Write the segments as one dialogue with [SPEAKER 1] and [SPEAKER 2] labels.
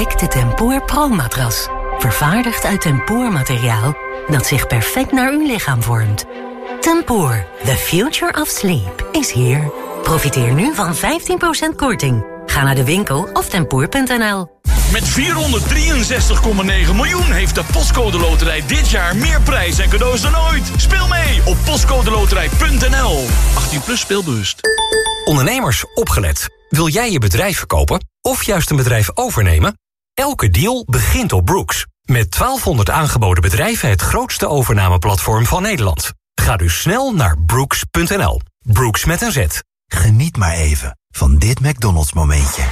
[SPEAKER 1] De Tempoor Pro-matras. Vervaardigd uit tempoormateriaal dat zich perfect naar uw lichaam vormt. Tempoor, the future of sleep, is here. Profiteer nu van 15% korting. Ga naar de winkel of tempoor.nl.
[SPEAKER 2] Met 463,9 miljoen heeft de Postcode Loterij dit jaar meer prijs en cadeaus dan ooit. Speel mee op postcodeloterij.nl. 18 plus speelbewust.
[SPEAKER 3] Ondernemers, opgelet. Wil jij je bedrijf verkopen of juist een bedrijf overnemen? Elke deal begint op Brooks. Met 1200 aangeboden bedrijven het grootste overnameplatform van Nederland. Ga dus snel naar brooks.nl. Brooks met een Z.
[SPEAKER 4] Geniet maar even van dit McDonald's momentje.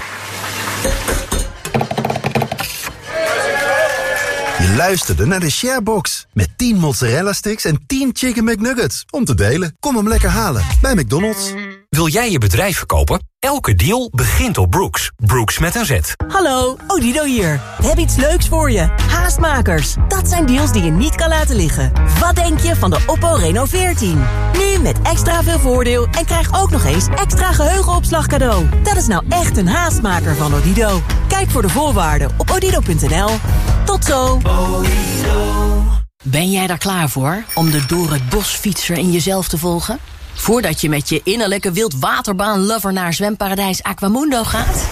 [SPEAKER 4] Je luisterde naar de Sharebox. Met 10 mozzarella sticks en 10 chicken McNuggets. Om te delen. Kom hem lekker halen bij McDonald's.
[SPEAKER 3] Wil jij je bedrijf verkopen? Elke deal begint op Brooks. Brooks met een Z.
[SPEAKER 5] Hallo, Odido hier. We hebben iets leuks voor je. Haastmakers. Dat zijn deals die je niet kan laten liggen. Wat denk je van de Oppo Reno 14? Nu met extra veel voordeel en krijg ook nog eens extra geheugenopslag cadeau. Dat is nou echt een haastmaker van Odido. Kijk voor de voorwaarden op odido.nl. Tot zo.
[SPEAKER 6] Ben jij daar klaar voor om de door het bos fietser in jezelf te volgen? Voordat je met je innerlijke wildwaterbaan-lover naar zwemparadijs Aquamundo gaat?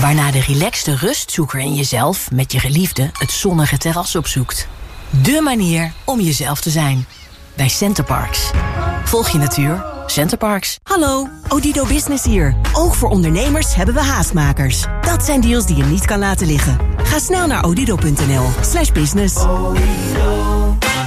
[SPEAKER 6] Waarna de relaxte rustzoeker in jezelf met je geliefde het zonnige terras opzoekt. De manier om jezelf te zijn. Bij Centerparks. Volg je natuur. Centerparks.
[SPEAKER 5] Hallo, Odido Business hier. Ook voor ondernemers hebben we haastmakers. Dat zijn deals die je niet kan laten liggen. Ga snel naar odido.nl slash business.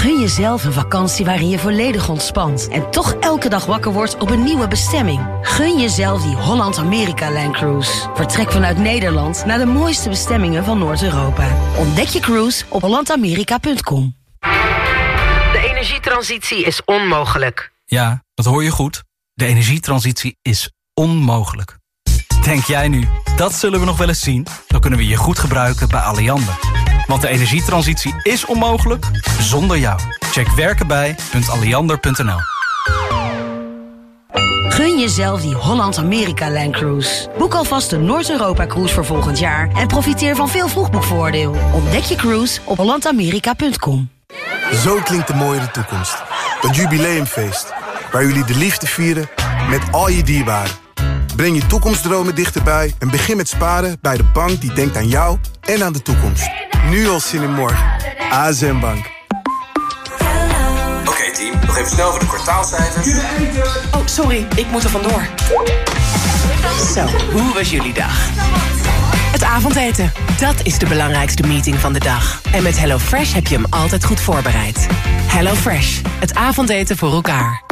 [SPEAKER 6] Gun jezelf een vakantie waarin je volledig ontspant en toch elke dag wakker wordt op een nieuwe bestemming. Gun jezelf die Holland-Amerika-Line Cruise. Vertrek vanuit Nederland naar de mooiste bestemmingen van Noord-Europa. Ontdek je cruise op hollandamerika.com.
[SPEAKER 7] De energietransitie is onmogelijk.
[SPEAKER 8] Ja, dat hoor je goed. De energietransitie is onmogelijk. Denk jij nu, dat zullen we nog wel eens zien? Dan kunnen we je goed gebruiken bij Alliander. Want de energietransitie is onmogelijk zonder jou. Check werkenbij.alliander.nl
[SPEAKER 6] Gun jezelf die Holland-Amerika-Line Cruise. Boek alvast de Noord-Europa-cruise voor volgend jaar... en profiteer van veel vroegboekvoordeel. Ontdek je cruise op hollandamerika.com.
[SPEAKER 9] Zo klinkt de mooie toekomst. Het jubileumfeest. Waar jullie de liefde vieren met al je dierbaren. Breng je toekomstdromen dichterbij en begin met sparen bij de bank die denkt aan jou en aan de toekomst. Nu al zin in morgen. ASM Bank.
[SPEAKER 10] Oké team, nog even snel voor de kwartaalcijfers.
[SPEAKER 7] Oh, sorry, ik moet er vandoor. Zo, hoe was jullie dag? Het avondeten, dat is de belangrijkste meeting van de dag. En met HelloFresh heb je hem altijd goed voorbereid. HelloFresh, het avondeten voor elkaar.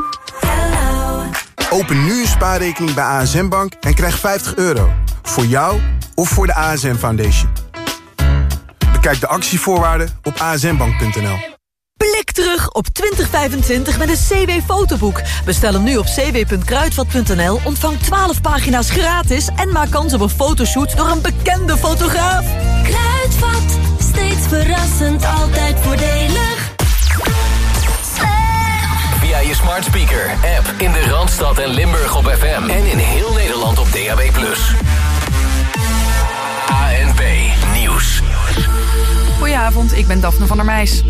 [SPEAKER 9] Open nu een spaarrekening bij ASM Bank en krijg 50 euro. Voor jou of voor de ASM Foundation. Bekijk de actievoorwaarden op asmbank.nl.
[SPEAKER 5] Blik terug op 2025 met een CW-fotoboek. Bestel hem nu op cw.kruidvat.nl, ontvang 12 pagina's gratis... en maak kans op een fotoshoot door een bekende fotograaf.
[SPEAKER 11] Kruidvat, steeds verrassend, altijd voordelig.
[SPEAKER 12] Via je smart speaker, app in de Randstad en Limburg op FM. En in heel Nederland op DAB+.
[SPEAKER 13] Goedenavond, ik ben Daphne van der Meijs.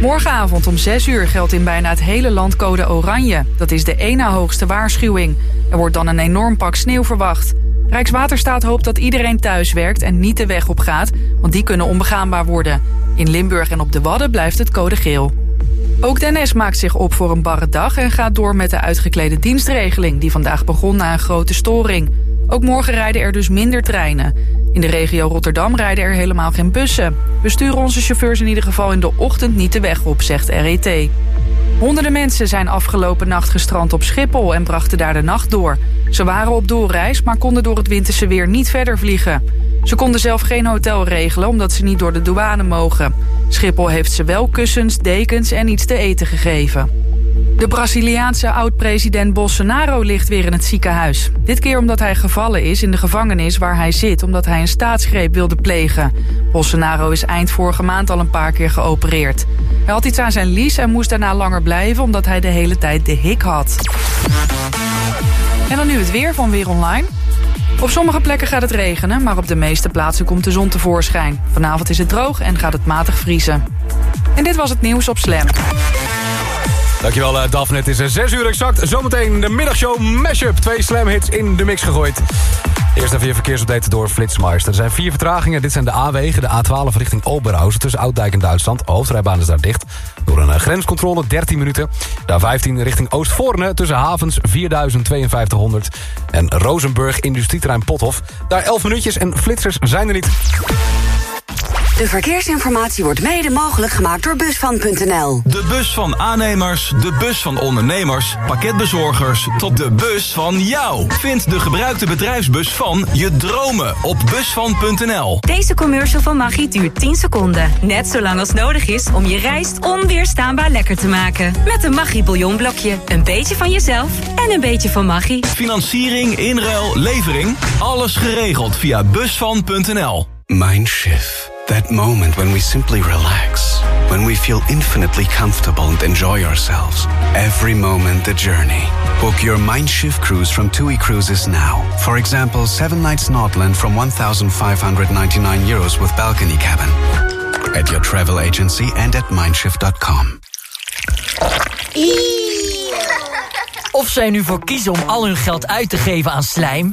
[SPEAKER 13] Morgenavond om 6 uur geldt in bijna het hele land code oranje. Dat is de ene hoogste waarschuwing. Er wordt dan een enorm pak sneeuw verwacht. Rijkswaterstaat hoopt dat iedereen thuis werkt en niet de weg op gaat... want die kunnen onbegaanbaar worden. In Limburg en op de Wadden blijft het code geel. Ook de NS maakt zich op voor een barre dag... en gaat door met de uitgeklede dienstregeling... die vandaag begon na een grote storing. Ook morgen rijden er dus minder treinen. In de regio Rotterdam rijden er helemaal geen bussen. We sturen onze chauffeurs in ieder geval in de ochtend niet de weg op, zegt RET. Honderden mensen zijn afgelopen nacht gestrand op Schiphol en brachten daar de nacht door. Ze waren op doorreis, maar konden door het winterse weer niet verder vliegen. Ze konden zelf geen hotel regelen omdat ze niet door de douane mogen. Schiphol heeft ze wel kussens, dekens en iets te eten gegeven. De Braziliaanse oud-president Bolsonaro ligt weer in het ziekenhuis. Dit keer omdat hij gevallen is in de gevangenis waar hij zit... omdat hij een staatsgreep wilde plegen. Bolsonaro is eind vorige maand al een paar keer geopereerd. Hij had iets aan zijn lies en moest daarna langer blijven... omdat hij de hele tijd de hik had. En dan nu het weer van Weer Online. Op sommige plekken gaat het regenen, maar op de meeste plaatsen komt de zon tevoorschijn. Vanavond is het droog en gaat het matig vriezen. En dit was het nieuws op Slam.
[SPEAKER 14] Dankjewel uh, Daphne, het is 6 eh, uur exact. Zometeen de middagshow Mashup. Twee slam hits in de mix gegooid. Eerst even je verkeersupdate door Flitsmeister. Er zijn vier vertragingen. Dit zijn de A-wegen. De A12 richting Oberhausen tussen Ouddijk en Duitsland. De hoofdrijbaan is daar dicht. Door een uh, grenscontrole 13 minuten. De A15 richting Oostvoorne tussen havens 425200. En Rozenburg industrieterrein Pothof. Daar 11 minuutjes en flitsers zijn er niet.
[SPEAKER 15] De verkeersinformatie wordt mede mogelijk gemaakt door Busvan.nl.
[SPEAKER 2] De bus van aannemers, de bus van ondernemers, pakketbezorgers... tot de bus van jou. Vind de gebruikte bedrijfsbus van je dromen op Busvan.nl.
[SPEAKER 16] Deze commercial van Maggi duurt 10 seconden. Net zo lang als nodig is om je rijst onweerstaanbaar lekker te maken. Met een Maggi bouillonblokje. Een beetje van jezelf en een beetje van Maggi.
[SPEAKER 2] Financiering, inruil, levering. Alles geregeld via Busvan.nl.
[SPEAKER 17] Mindshift. That moment when we simply relax, when we feel infinitely comfortable and enjoy ourselves. Every moment the journey. Book your Mindshift cruise from TUI Cruises now. For example, seven nights Nordland from 1,599 euros with balcony cabin. At your travel agency and at mindshift.com.
[SPEAKER 18] Of zij nu voor kiezen om al hun geld uit te geven aan slijm...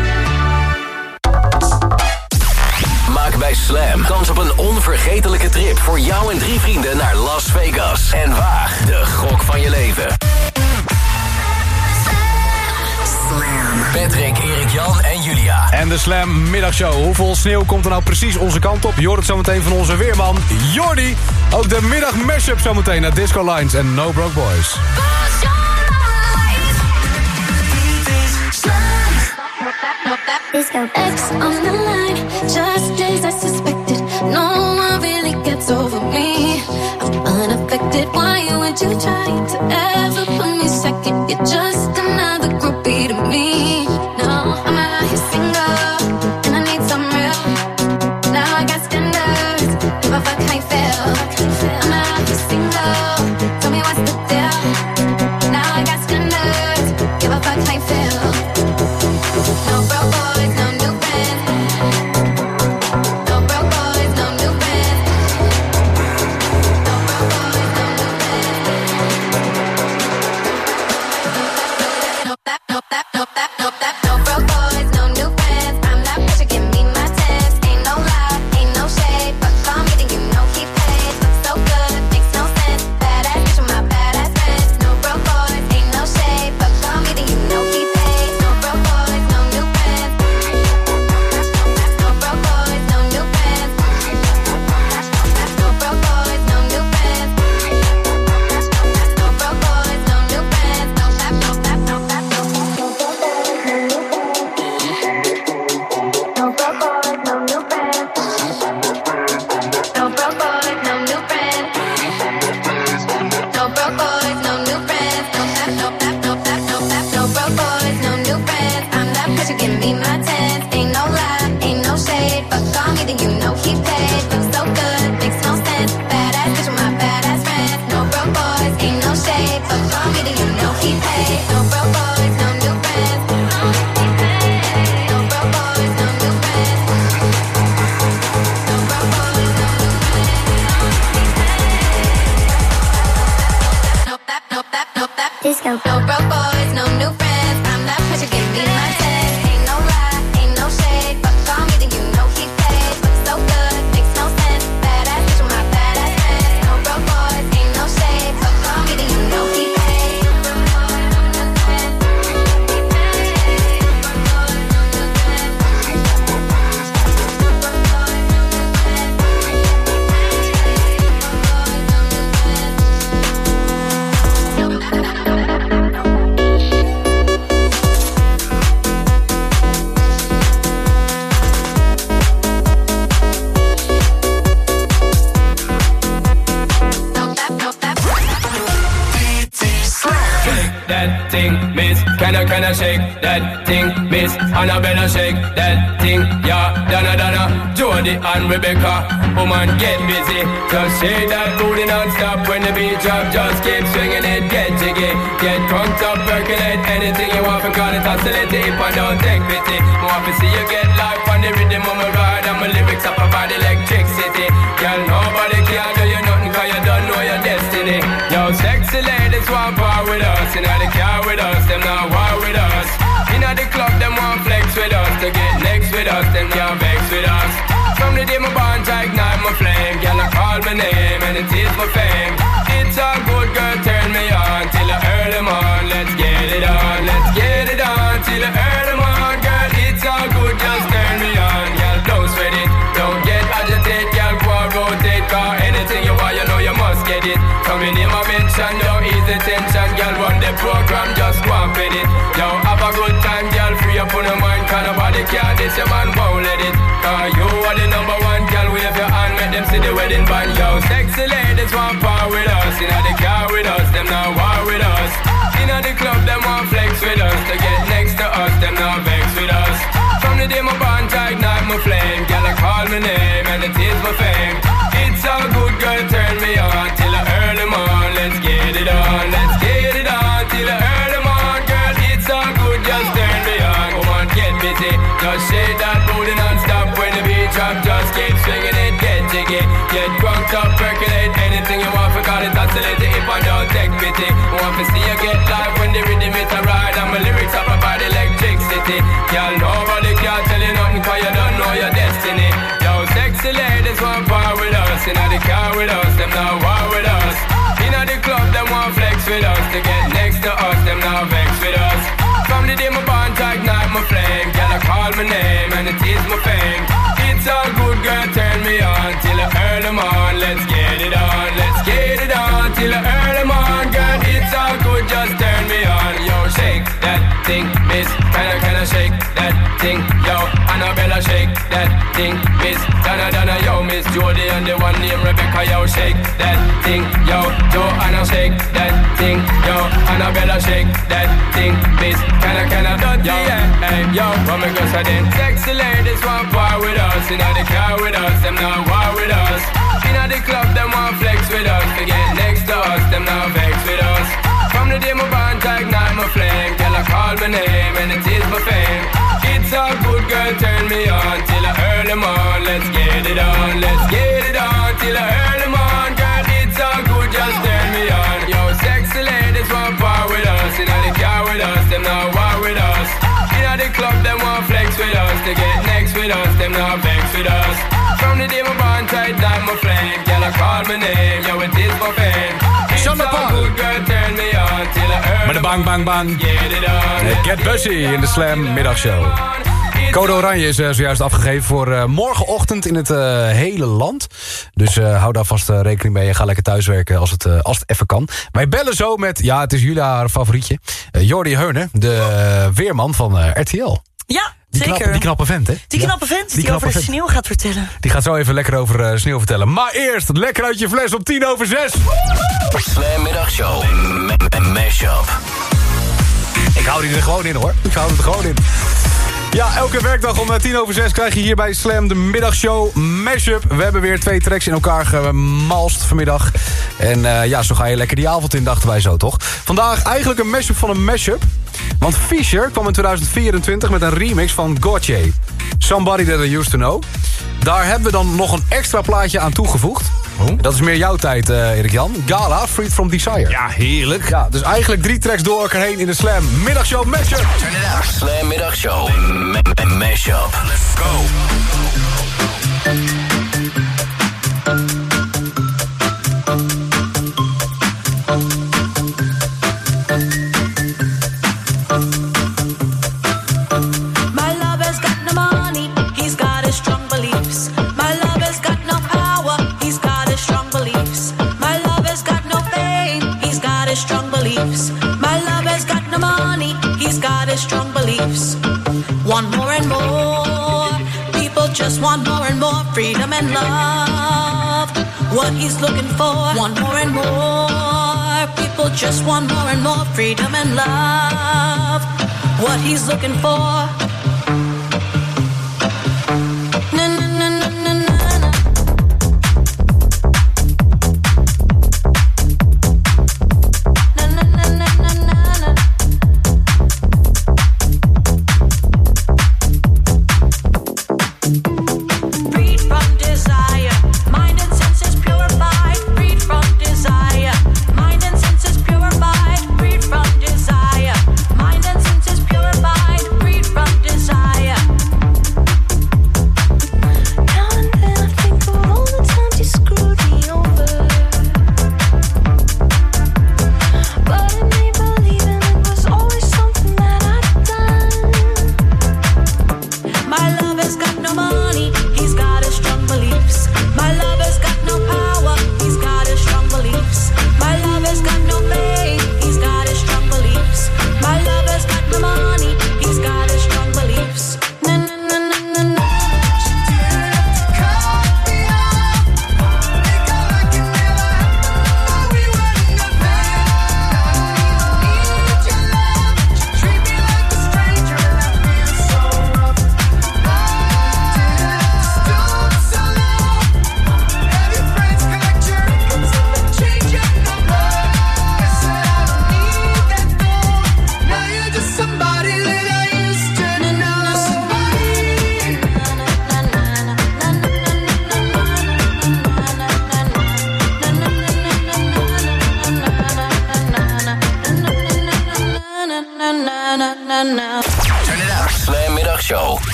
[SPEAKER 12] Bij Slam kans op een onvergetelijke trip... voor jou en drie vrienden naar Las Vegas. En waag de gok van je leven. Patrick, Erik Jan en Julia.
[SPEAKER 14] En de Slam middagshow. Hoeveel sneeuw komt er nou precies onze kant op? Je hoort het zometeen van onze weerman Jordi. Ook de middag mashup zometeen naar Disco Lines en No Broke Boys.
[SPEAKER 11] X on the line, just days I suspected. No one really gets over me. I'm unaffected. Why would you try to ever put me second? You're just another know
[SPEAKER 19] your destiny. Yo, sexy ladies want part with us. In the car with us, them not war with us. In the club, them want flex with us. To get next with us, them can't vex with us. From the day my bond, I ignite my flame. Girl, I call my name and it is my fame. It's a good girl, turn me on till I early morn. Let's get it on, let's get it on till I early morn. Girl, it's all good, just mention, don't ease the tension. Girl, run the program, just go and fit it. Yo, have a good time, girl, free up on your mind. Cause nobody can this, your man won't let it. Cause you are the number one, girl, wave your hand, make them see the wedding band. Yo, sexy ladies want part with us. In the car with us, them not war with us. In the club, them want flex with us. To get next to us, them not vex with us. From the day my bond, ignite my flame. Girl, I call my name and it is my fame. It's all good, girl, turn me on till I early morn. Let's get it on, let's get it on till I early morn. Girl, it's all good, just turn me on. Come on, get busy. Just shake that booty non-stop when the beat drop. Just keep swinging it, get jiggy. Get drunk up, percolate anything you want. Forgot it, oscillate if I don't take pity. Want to see you get live when the rhythm it a ride. And my lyrics up about electricity. Girl, nobody cause you don't know your destiny. Yo, sexy ladies want part with us. In the car with us, them not war with us. In the club, them want flex with us. To get next to us, them not vex with us. From the day my bond, ignite my flame. Girl, I call my name and it is my fame. It's all good, girl, turn me on till I early morn. Let's get it on, let's get it on till I early morn. Girl, it's all good, just turn me on. Yo, shake that thing, miss. Can I, can I shake that Yo, Jody and the one named Rebecca, yo, shake that thing, yo. Joanna, shake that thing, yo. Annabella, shake that thing, miss. Can I, can I, yo, hey, yo, me go say then? Sexy ladies want part with us, in the car with us, them not war with us. In the club, them want flex with us, to get next to us, them not vex with us. From the day my bond, I ignite my flame, girl, I call my name and it is my fame. It's all good, girl, turn me on till I early morn. Let's get it on, let's get it on till I early morn, girl. It's all good, just turn me on. Yo, sexy ladies want part with us, in the car with us, them not war with us. In the club, them want flex with us, They get next with us, them not vex with us. From the day my bond tight down my flame, girl, I call my name, yo, it is my fame. It's all good, girl, turn me on till I early
[SPEAKER 14] Met een bang, bang, bang.
[SPEAKER 19] Get it on.
[SPEAKER 14] Get Busy in de Slam middagshow. Code Oranje is eh, zojuist afgegeven voor eh, morgenochtend in het eh, hele land. Dus eh, hou daar vast rekening mee en ga lekker thuiswerken als het, als het even kan. Wij bellen zo met, ja het is jullie haar favorietje, Jordi Heunen, de weerman van RTL.
[SPEAKER 20] Ja,
[SPEAKER 14] Die,
[SPEAKER 20] zeker.
[SPEAKER 14] knappe, die knappe vent, hè?
[SPEAKER 20] Die
[SPEAKER 14] Ja.
[SPEAKER 20] knappe vent die,
[SPEAKER 14] knappe
[SPEAKER 20] over de sneeuw gaat vertellen.
[SPEAKER 14] Die gaat zo even lekker over sneeuw vertellen. Maar eerst, lekker uit je fles op 10 over 6.
[SPEAKER 12] Slam Middagshow. Mashup.
[SPEAKER 14] Ik hou die er gewoon in hoor. Ik hou het er gewoon in. Ja, elke werkdag om eh, tien over zes krijg je hier bij Slam de middagshow Mashup. We hebben weer twee tracks in elkaar gemalst vanmiddag. En eh, ja, zo ga je lekker die avond in, dachten wij zo toch? Vandaag eigenlijk een mashup van een mashup. Want Fisher kwam in 2024 met een remix van Gotye. Somebody That I Used To Know. Daar hebben we dan nog een extra plaatje aan toegevoegd. Dat is meer jouw tijd, eh, Erik Jan. Gala, Freed from Desire.
[SPEAKER 21] Ja, heerlijk.
[SPEAKER 14] Ja, dus eigenlijk drie tracks door elkaar heen in de Slam. Middagshow Mashup.
[SPEAKER 12] Turn it up. Slam Middagshow. M- Mashup. Let's go.
[SPEAKER 20] And love. What he's looking for, want more and more, people just want more and more freedom and love. What he's looking for.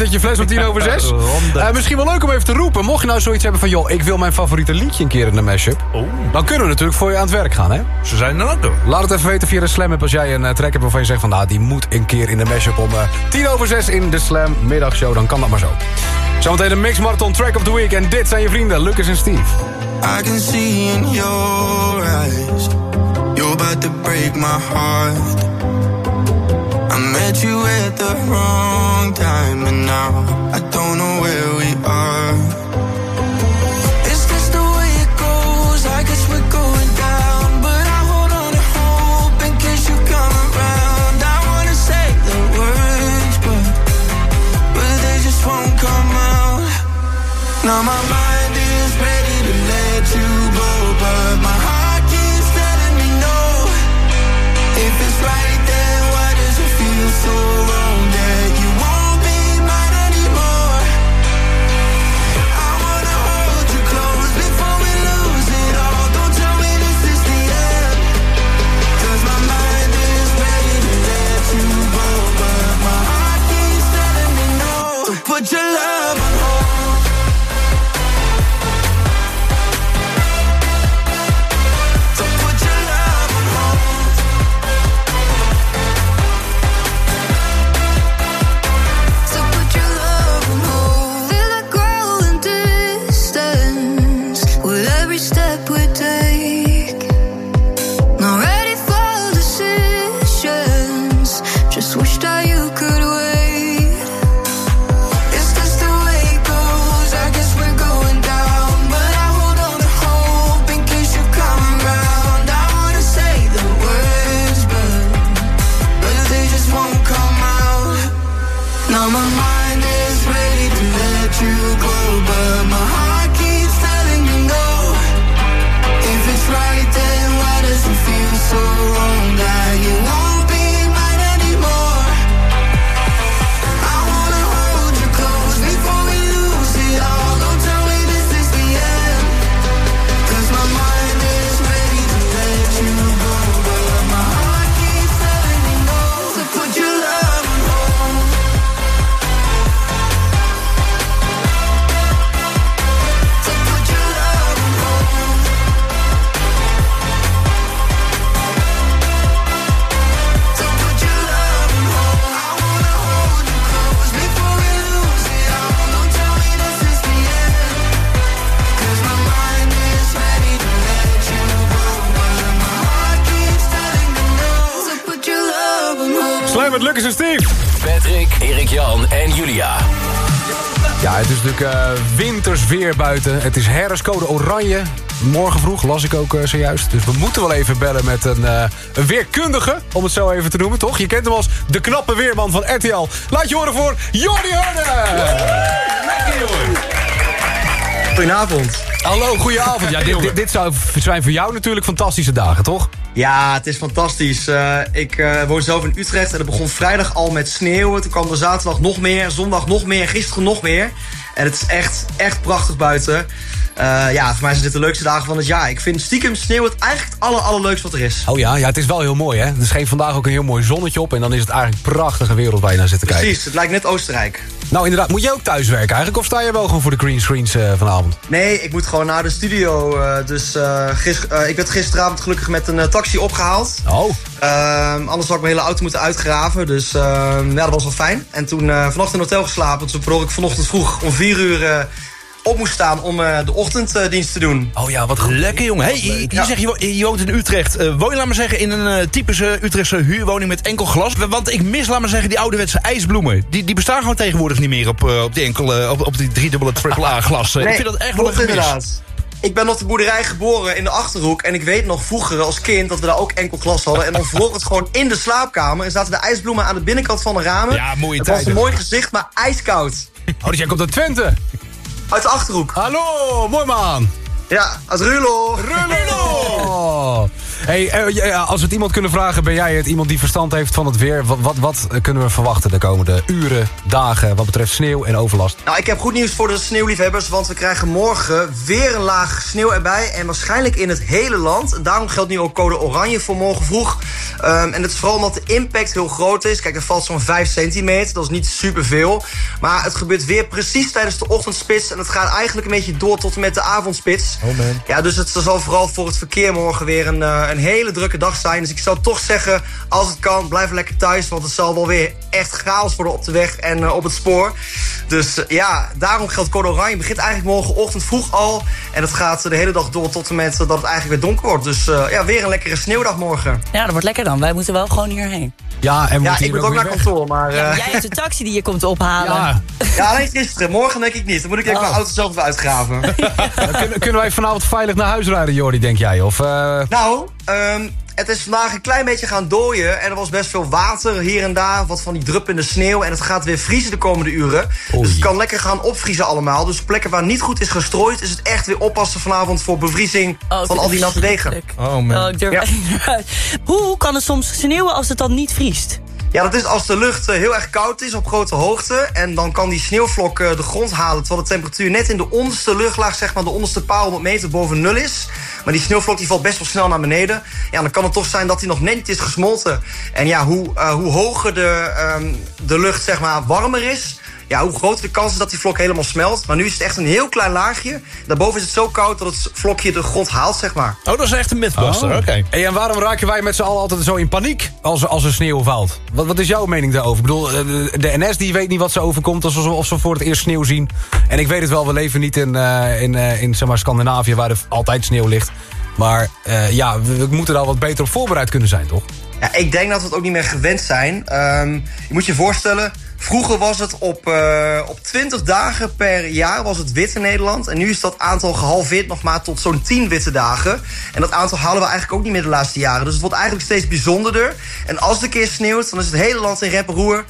[SPEAKER 22] Uit
[SPEAKER 14] uit je fles om tien over zes? Eh, misschien wel leuk om even te roepen. Mocht je nou zoiets hebben van... joh, ik wil mijn favoriete liedje een keer in de mashup. Dan kunnen we natuurlijk voor je aan het werk gaan, hè?
[SPEAKER 21] Ze zijn er ook.
[SPEAKER 14] Laat het even weten via de Slam app als jij een eh, track hebt waarvan je zegt van... nou, die moet een keer in de mashup om eh, tien over zes in de Slam middagshow. Dan kan dat maar zo. Zometeen de Mix Marathon Track of the Week. En dit zijn je vrienden, Lucas en Steve.
[SPEAKER 23] I can see in your eyes You're about to break my heart met you at the wrong time And now I don't know where we are. Is this the way it goes? I guess we're going down But I hold on to hope in case you come around. I wanna say the words but But they just won't come out. Now my
[SPEAKER 14] met Lucas en Steve.
[SPEAKER 12] Patrick, Erik-Jan en Julia.
[SPEAKER 14] Ja, het is natuurlijk eh, winters weer buiten. Het is herfstcode oranje. Morgen vroeg las ik ook eh, zojuist. Dus we moeten wel even bellen met een, eh, een weerkundige, om het zo even te noemen, toch? Je kent hem als de knappe weerman van RTL. Laat je horen voor Jordi! Lekker, jongen!
[SPEAKER 24] Goedenavond.
[SPEAKER 14] Hallo, goedenavond. Ja, dit, dit, dit zou zijn voor jou natuurlijk fantastische dagen, toch?
[SPEAKER 24] Ja, het is fantastisch. Eh, ik eh, woon zelf in Utrecht en het begon vrijdag al met sneeuwen. Toen kwam er zaterdag nog meer, zondag nog meer, gisteren nog meer. En het is echt, echt prachtig buiten. Eh, ja, voor mij zijn dit de leukste dagen van het jaar. Ik vind stiekem sneeuw het eigenlijk het aller, allerleukste wat er is.
[SPEAKER 14] Oh ja, ja, het is wel heel mooi, hè? Er scheen vandaag ook een heel mooi zonnetje op... en dan is het eigenlijk prachtige wereld waar je naar zit te kijken.
[SPEAKER 24] Precies, het lijkt net Oostenrijk.
[SPEAKER 14] Nou, inderdaad. Moet je ook thuis werken eigenlijk? Of sta je wel gewoon voor de greenscreens uh, vanavond?
[SPEAKER 24] Nee, ik moet gewoon naar de studio. Uh, dus ik werd gisteravond gelukkig met een taxi opgehaald.
[SPEAKER 14] Oh.
[SPEAKER 24] Ehm, anders had ik mijn hele auto moeten uitgraven. Dus ehm, ja, dat was wel fijn. En toen vannacht in een hotel geslapen. Dus waardoor ik vanochtend vroeg om vier uur op moest staan om uh, de ochtenddienst te doen.
[SPEAKER 21] Oh ja, wat goed. Lekker jongen. Hey, je, je, zegt, je, je woont in Utrecht. Uh, woon je, laat maar zeggen, in een uh, typische Utrechtse huurwoning met enkel glas? Want ik mis, laat maar zeggen, die ouderwetse ijsbloemen. Die, die bestaan gewoon tegenwoordig niet meer op, op die enkele, op, op die driedubbele triple A glas.
[SPEAKER 24] nee,
[SPEAKER 21] ik vind dat echt wel een
[SPEAKER 24] inderdaad. Ik ben op de boerderij geboren in de Achterhoek. En ik weet nog vroeger als kind dat we daar ook enkel glas hadden. En dan vloog het gewoon in de slaapkamer. En zaten de ijsbloemen aan de binnenkant van de ramen.
[SPEAKER 21] Ja, mooie
[SPEAKER 24] Het
[SPEAKER 21] tijden.
[SPEAKER 24] was een mooi gezicht, maar ijskoud.
[SPEAKER 14] Oh, dus jij komt uit Twente?
[SPEAKER 24] Uit de Achterhoek.
[SPEAKER 14] Hallo, mooi man.
[SPEAKER 24] Ja, uit Rulo.
[SPEAKER 14] Rulo! Hey, uh, als we het iemand kunnen vragen, ben jij het? Iemand die verstand heeft van het weer. Wat, wat, wat kunnen we verwachten de komende uren, dagen... wat betreft sneeuw en overlast?
[SPEAKER 24] Nou, ik heb goed nieuws voor de sneeuwliefhebbers... want we krijgen morgen weer een laag sneeuw erbij... en waarschijnlijk in het hele land. Daarom geldt nu ook code oranje voor morgen vroeg. Um, en het is vooral omdat de impact heel groot is. Kijk, er valt zo'n 5 centimeter, dat is niet superveel. Maar het gebeurt weer precies tijdens de ochtendspits... en het gaat eigenlijk een beetje door tot en met de avondspits.
[SPEAKER 14] Oh man.
[SPEAKER 24] Ja, dus het zal vooral voor het verkeer morgen weer een, uh, een hele drukke dag zijn. Dus ik zou toch zeggen, als het kan, blijf lekker thuis. Want het zal wel weer echt chaos worden op de weg en uh, op het spoor. Dus uh, ja, daarom geldt code oranje. Het begint eigenlijk morgenochtend vroeg al. En het gaat de hele dag door tot en met dat het eigenlijk weer donker wordt. Dus ja, weer een lekkere sneeuwdag morgen.
[SPEAKER 25] Ja, dat wordt lekker dan. Wij moeten wel gewoon hierheen.
[SPEAKER 14] Ja, en
[SPEAKER 24] ja ik moet ook naar weg. kantoor, maar...
[SPEAKER 25] Ja, jij hebt de taxi die je komt ophalen.
[SPEAKER 14] Ja,
[SPEAKER 24] ja alleen gisteren. Morgen denk ik niet. Dan moet ik oh. mijn auto zelf weer uitgraven.
[SPEAKER 14] kunnen, kunnen wij vanavond veilig naar huis rijden, Jordi, denk jij? Of, uh...
[SPEAKER 24] Nou, um, het is vandaag een klein beetje gaan dooien. En er was best veel water hier en daar. Wat van die druppende sneeuw. En het gaat weer vriezen de komende uren. Oei. Dus het kan lekker gaan opvriezen allemaal. Dus plekken waar niet goed is gestrooid... is het echt weer oppassen vanavond voor bevriezing oh, van al die natte regen.
[SPEAKER 14] Oh man.
[SPEAKER 25] Oh, ik durf ja. Hoe kan het soms sneeuwen als het dan niet vriest?
[SPEAKER 24] Ja, dat is als de lucht heel erg koud is op grote hoogte. En dan kan die sneeuwvlok de grond halen... terwijl de temperatuur net in de onderste luchtlaag... zeg maar de onderste paar honderd meter boven nul is. Maar die sneeuwvlok die valt best wel snel naar beneden. Ja, dan kan het toch zijn dat hij nog net niet is gesmolten. En ja, hoe, uh, hoe hoger de, um, de lucht zeg maar warmer is ja, hoe groter de kans is dat die vlok helemaal smelt. Maar nu is het echt een heel klein laagje. Daarboven is het zo koud dat het vlokje de grond haalt, zeg maar.
[SPEAKER 21] Oh, dat is echt een mythbuster, oh. oké. Okay.
[SPEAKER 14] Hey, en waarom raken wij met z'n allen altijd zo in paniek als, als er sneeuw valt? Wat, wat is jouw mening daarover? Ik bedoel, de, de NS die weet niet wat ze overkomt als we, of ze voor het eerst sneeuw zien. En ik weet het wel, we leven niet in, uh, in, uh, in zeg maar, Scandinavië waar er altijd sneeuw ligt. Maar uh, ja, we, we moeten daar wat beter op voorbereid kunnen zijn, toch?
[SPEAKER 24] Ja, ik denk dat we het ook niet meer gewend zijn. Um, je moet je voorstellen, vroeger was het op, uh, op 20 dagen per jaar was het wit in Nederland. En nu is dat aantal gehalveerd nog maar tot zo'n 10 witte dagen. En dat aantal halen we eigenlijk ook niet meer de laatste jaren. Dus het wordt eigenlijk steeds bijzonderder. En als een keer sneeuwt, dan is het hele land in rep roer.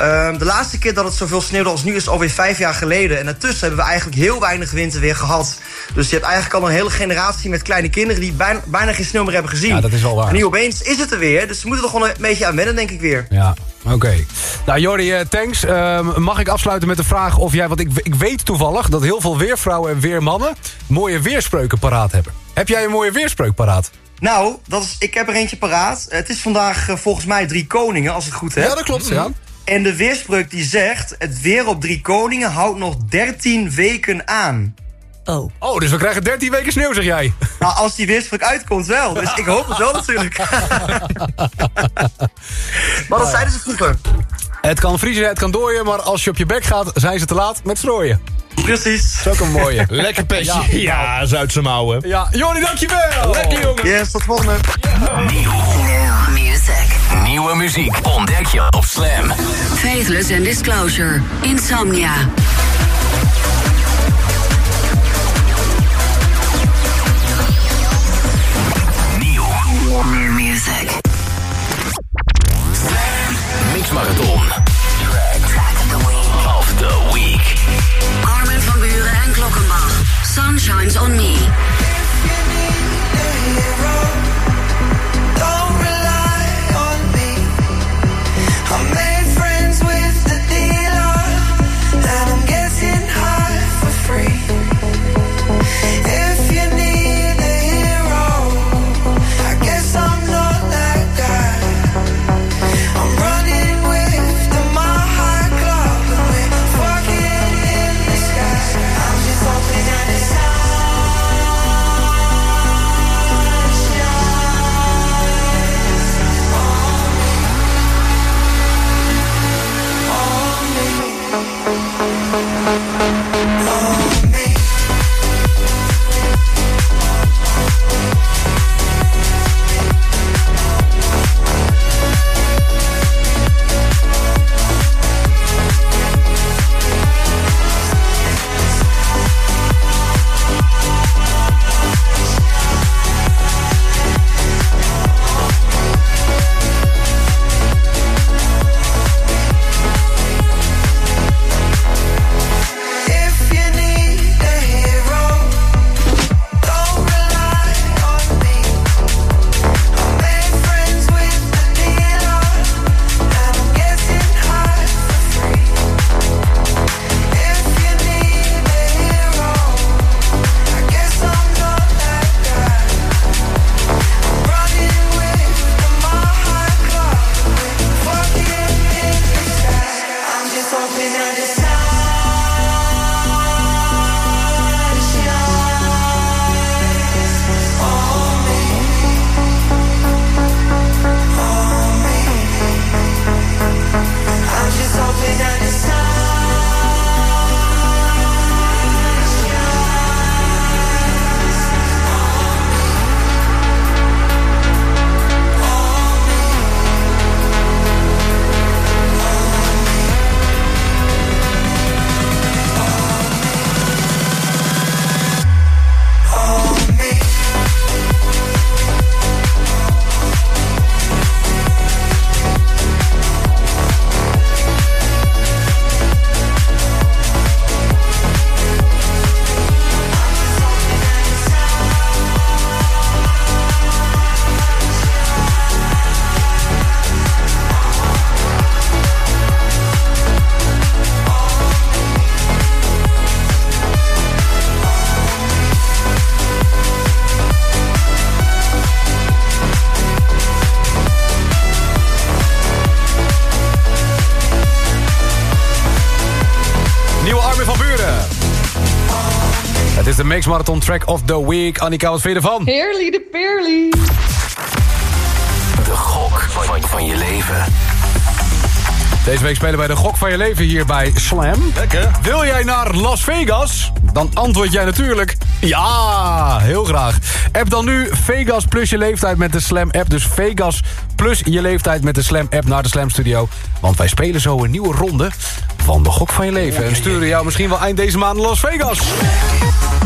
[SPEAKER 24] Um, de laatste keer dat het zoveel sneeuwde als nu is alweer vijf jaar geleden. En daartussen hebben we eigenlijk heel weinig winterweer gehad. Dus je hebt eigenlijk al een hele generatie met kleine kinderen... die bijna, bijna geen sneeuw meer hebben gezien.
[SPEAKER 14] Ja, dat is wel waar.
[SPEAKER 24] En nu opeens is het er weer. Dus ze moeten er gewoon een beetje aan wennen, denk ik weer.
[SPEAKER 14] Ja, oké. Okay. Nou, Jordi, uh, thanks. Uh, mag ik afsluiten met de vraag of jij... want ik, ik weet toevallig dat heel veel weervrouwen en weermannen... mooie weerspreuken paraat hebben. Heb jij een mooie weerspreuk paraat?
[SPEAKER 24] Nou, dat is, ik heb er eentje paraat. Het is vandaag uh, volgens mij drie koningen, als het goed heb.
[SPEAKER 14] Ja, dat klopt, ja.
[SPEAKER 24] En de weerspreuk die zegt... het weer op drie koningen houdt nog 13 weken aan.
[SPEAKER 25] Oh.
[SPEAKER 14] Oh, dus we krijgen 13 weken sneeuw, zeg jij?
[SPEAKER 24] Nou, als die weerspreuk uitkomt wel. Dus ik hoop het wel natuurlijk. maar dat zeiden ze vroeger.
[SPEAKER 14] Het kan vriezen, het kan dooien, maar als je op je bek gaat... zijn ze te laat met strooien.
[SPEAKER 24] Precies.
[SPEAKER 14] Dat is ook een mooie.
[SPEAKER 21] Lekker pestje. Ja, ja Zuidse mouwen.
[SPEAKER 14] Ja, Jordi, dankjewel.
[SPEAKER 21] Lekker, jongen.
[SPEAKER 24] Yes, tot volgende.
[SPEAKER 12] Nieuw. New music. Nieuwe muziek ontdek je op Slam.
[SPEAKER 23] Faithless and Disclosure. Insomnia.
[SPEAKER 12] Mixmarathon. Track of the week.
[SPEAKER 23] Armin van Buren en Glockenbach. Sun shines on me.
[SPEAKER 14] Marathon Track of the Week. Annika, wat vind je ervan?
[SPEAKER 26] Heerly de peerly.
[SPEAKER 12] De gok van, van je leven.
[SPEAKER 14] Deze week spelen wij de gok van je leven hier bij Slam. Lekker. Wil jij naar Las Vegas? Dan antwoord jij natuurlijk ja, heel graag. App dan nu Vegas plus je leeftijd met de Slam app. Dus Vegas plus je leeftijd met de Slam app naar de Slam studio. Want wij spelen zo een nieuwe ronde van de gok van je leven. En sturen jou misschien wel eind deze maand naar Las Vegas.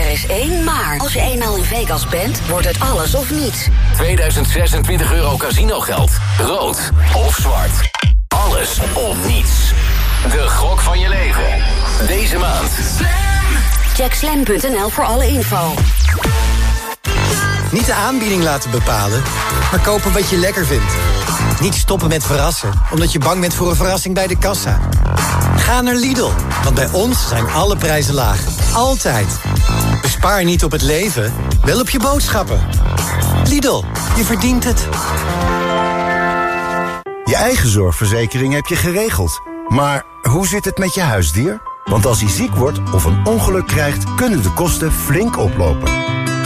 [SPEAKER 23] Er is één maar. Als je eenmaal in Vegas bent, wordt het alles of niets.
[SPEAKER 12] 2026 euro casinogeld. Rood of zwart. Alles of niets. De gok van je leven. Deze maand.
[SPEAKER 23] Check slam.nl voor alle info.
[SPEAKER 4] Niet de aanbieding laten bepalen, maar kopen wat je lekker vindt. Niet stoppen met verrassen, omdat je bang bent voor een verrassing bij de kassa. Ga naar Lidl, want bij ons zijn alle prijzen laag. Altijd. Bespaar niet op het leven, wel op je boodschappen. Lidl, je verdient het.
[SPEAKER 27] Je eigen zorgverzekering heb je geregeld. Maar hoe zit het met je huisdier? Want als hij ziek wordt of een ongeluk krijgt, kunnen de kosten flink oplopen.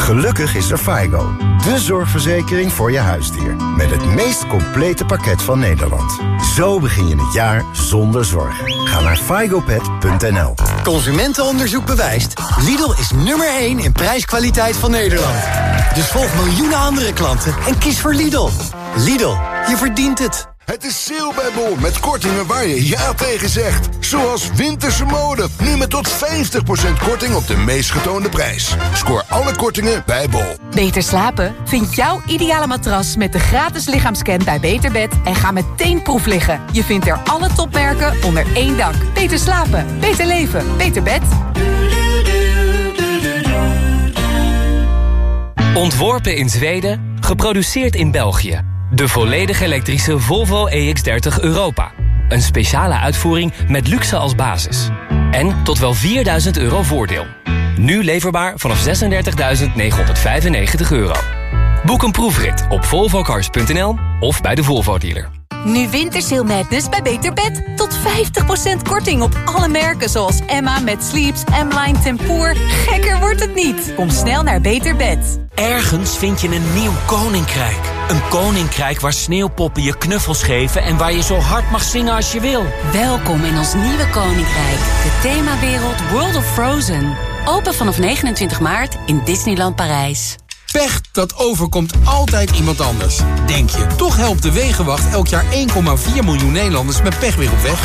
[SPEAKER 27] Gelukkig is er FIGO, de zorgverzekering voor je huisdier. Met het meest complete pakket van Nederland. Zo begin je het jaar zonder zorgen. Ga naar figopet.nl
[SPEAKER 28] Consumentenonderzoek bewijst. Lidl is nummer 1 in prijskwaliteit van Nederland. Dus volg miljoenen andere klanten en kies voor Lidl. Lidl, je verdient het.
[SPEAKER 29] Het is sale bij Bol met kortingen waar je ja tegen zegt. Zoals winterse mode. Nu met tot 50% korting op de meest getoonde prijs. Scoor alle kortingen bij Bol.
[SPEAKER 30] Beter slapen? Vind jouw ideale matras met de gratis lichaamscan bij Beterbed en ga meteen proef liggen. Je vindt er alle topmerken onder één dak. Beter slapen, beter leven, beter bed.
[SPEAKER 31] Ontworpen in Zweden, geproduceerd in België. De volledig elektrische Volvo EX30 Europa. Een speciale uitvoering met luxe als basis. En tot wel 4000 euro voordeel. Nu leverbaar vanaf 36.995 euro. Boek een proefrit op volvocars.nl of bij de Volvo dealer.
[SPEAKER 30] Nu Wintersale Madness bij Beter Bed. Tot 50% korting op alle merken zoals Emma met Sleeps, M-Line Tempoor. Gekker wordt het niet. Kom snel naar Beter Bed.
[SPEAKER 32] Ergens vind je een nieuw koninkrijk. Een koninkrijk waar sneeuwpoppen je knuffels geven... en waar je zo hard mag zingen als je wil.
[SPEAKER 6] Welkom in ons nieuwe koninkrijk. De themawereld World of Frozen. Open vanaf 29 maart in Disneyland Parijs.
[SPEAKER 33] Pech, dat overkomt altijd iemand anders. Denk je, toch helpt de Wegenwacht elk jaar 1,4 miljoen Nederlanders met pech weer op weg?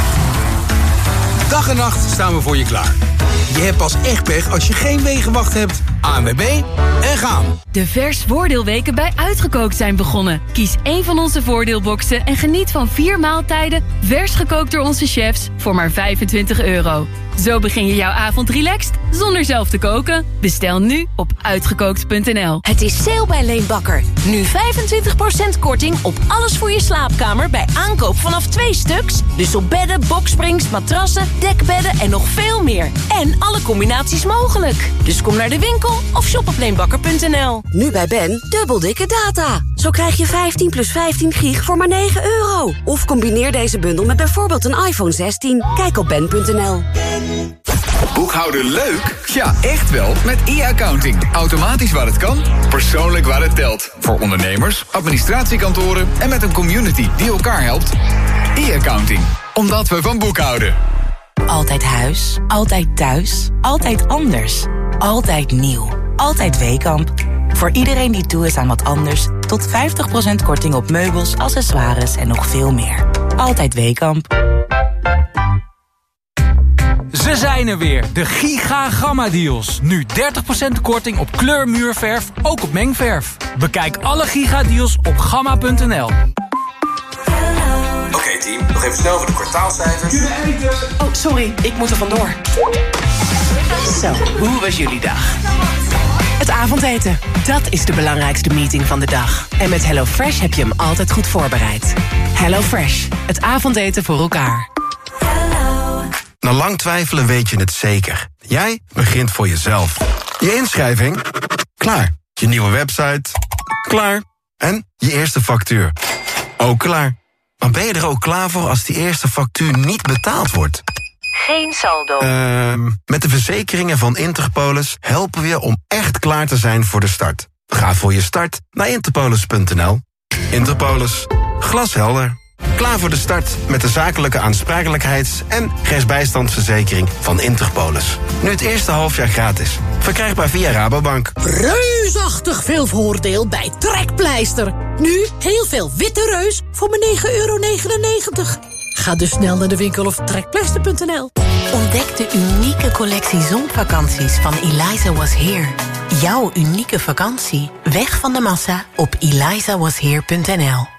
[SPEAKER 33] Dag en nacht staan we voor je klaar. Je hebt pas echt pech als je geen Wegenwacht hebt. ANWB en gaan.
[SPEAKER 30] De vers voordeelweken bij Uitgekookt zijn begonnen. Kies één van onze voordeelboxen en geniet van vier maaltijden... vers gekookt door onze chefs voor maar 25 euro. Zo begin je jouw avond relaxed zonder zelf te koken. Bestel nu op uitgekookt.nl.
[SPEAKER 20] Het is sale bij Leenbakker. Nu 25% korting op alles voor je slaapkamer bij aankoop vanaf twee stuks. Dus op bedden, boksprings, matrassen, dekbedden en nog veel meer. En alle combinaties mogelijk. Dus kom naar de winkel of shop op leenbakker.nl.
[SPEAKER 15] Nu bij Ben, dubbel dikke data. Zo krijg je 15 plus 15 gig voor maar 9 euro. Of combineer deze bundel met bijvoorbeeld een iPhone 16. Kijk op ben.nl.
[SPEAKER 34] Boekhouden leuk? Ja, echt wel. Met e-accounting. Automatisch waar het kan, persoonlijk waar het telt. Voor ondernemers, administratiekantoren en met een community die elkaar helpt. E-accounting. Omdat we van boekhouden.
[SPEAKER 6] Altijd huis, altijd thuis, altijd anders. Altijd nieuw. Altijd Weekamp. Voor iedereen die toe is aan wat anders... tot 50% korting op meubels, accessoires en nog veel meer. Altijd Weekamp.
[SPEAKER 35] Ze zijn er weer, de Giga Gamma Deals. Nu 30% korting op kleurmuurverf, ook op mengverf. Bekijk alle Giga Deals op gamma.nl.
[SPEAKER 12] Oké team, nog even snel voor de kwartaalcijfers.
[SPEAKER 36] Oh, sorry, ik moet er vandoor. Zo, hoe was jullie dag? Het avondeten, dat is de belangrijkste meeting van de dag. En met HelloFresh heb je hem altijd goed voorbereid. HelloFresh, het avondeten voor elkaar.
[SPEAKER 27] Na lang twijfelen weet je het zeker. Jij begint voor jezelf. Je inschrijving? Klaar. Je nieuwe website? Klaar. En je eerste factuur? Ook klaar. Maar ben je er ook klaar voor als die eerste factuur niet betaald wordt?
[SPEAKER 6] Geen saldo.
[SPEAKER 27] Ehm met de verzekeringen van Interpolis helpen we je om echt klaar te zijn voor de start. Ga voor je start naar interpolis.nl. Interpolis. Glashelder. Klaar voor de start met de zakelijke aansprakelijkheids- en rechtsbijstandsverzekering van Interpolis. Nu het eerste halfjaar gratis. Verkrijgbaar via Rabobank.
[SPEAKER 37] Reusachtig veel voordeel bij Trekpleister. Nu heel veel witte reus voor maar 9,99 euro. Ga dus snel naar de winkel of trekpleister.nl.
[SPEAKER 6] Ontdek de unieke collectie zonvakanties van Eliza Was Here. Jouw unieke vakantie. Weg van de massa op elizawasheer.nl.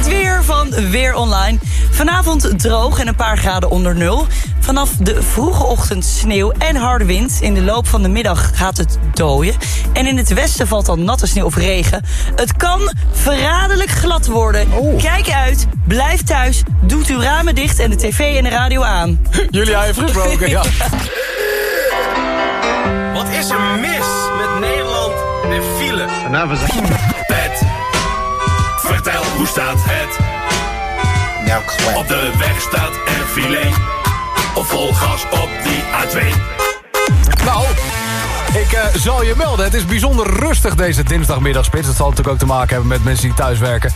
[SPEAKER 38] Het weer van Weer Online. Vanavond droog en een paar graden onder nul. Vanaf de vroege ochtend sneeuw en harde wind. In de loop van de middag gaat het dooien. En in het westen valt dan natte sneeuw of regen. Het kan verraderlijk glad worden. Kijk uit, blijf thuis, doet uw ramen dicht en de tv en de radio aan.
[SPEAKER 14] Julia heeft gesproken, ja.
[SPEAKER 39] Wat is er mis met Nederland en file?
[SPEAKER 40] Het. Vertel, hoe staat het?
[SPEAKER 39] Nou,
[SPEAKER 40] Op de weg staat er file. Of vol gas op die A2.
[SPEAKER 14] Nou, ik eh, zal je melden. Het is bijzonder rustig deze dinsdagmiddagspits. Dat zal natuurlijk ook te maken hebben met mensen die thuiswerken.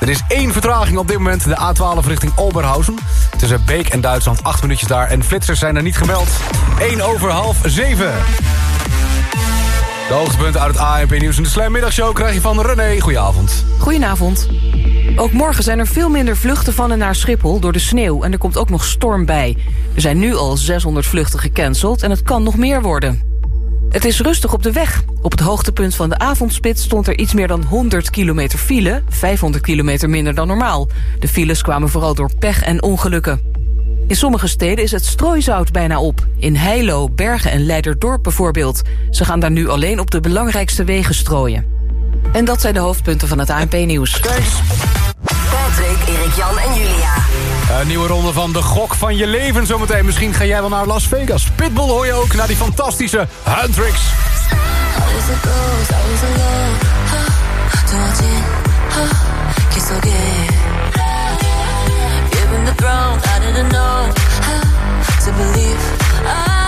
[SPEAKER 14] Er is één vertraging op dit moment. De A12 richting Oberhausen. Tussen Beek en Duitsland. Acht minuutjes daar. En flitsers zijn er niet gemeld. 1 over half 7. De hoogtepunten uit het ANP Nieuws in de Slam Middagshow krijg je van René. Goedenavond.
[SPEAKER 41] Goedenavond. Ook morgen zijn er veel minder vluchten van en naar Schiphol door de sneeuw. En er komt ook nog storm bij. Er zijn nu al 600 vluchten gecanceld en het kan nog meer worden. Het is rustig op de weg. Op het hoogtepunt van de avondspits stond er iets meer dan 100 kilometer file. 500 kilometer minder dan normaal. De files kwamen vooral door pech en ongelukken. In sommige steden is het strooizout bijna op. In Heilo, Bergen en Leiderdorp bijvoorbeeld. Ze gaan daar nu alleen op de belangrijkste wegen strooien. En dat zijn de hoofdpunten van het ANP-nieuws.
[SPEAKER 42] Patrick, Erik, Jan en Julia.
[SPEAKER 14] Een nieuwe ronde van de gok van je leven zometeen. Misschien ga jij wel naar Las Vegas. Pitbull hoor je ook naar die fantastische Huntrix.
[SPEAKER 20] Given the throne, I didn't know how to believe
[SPEAKER 30] I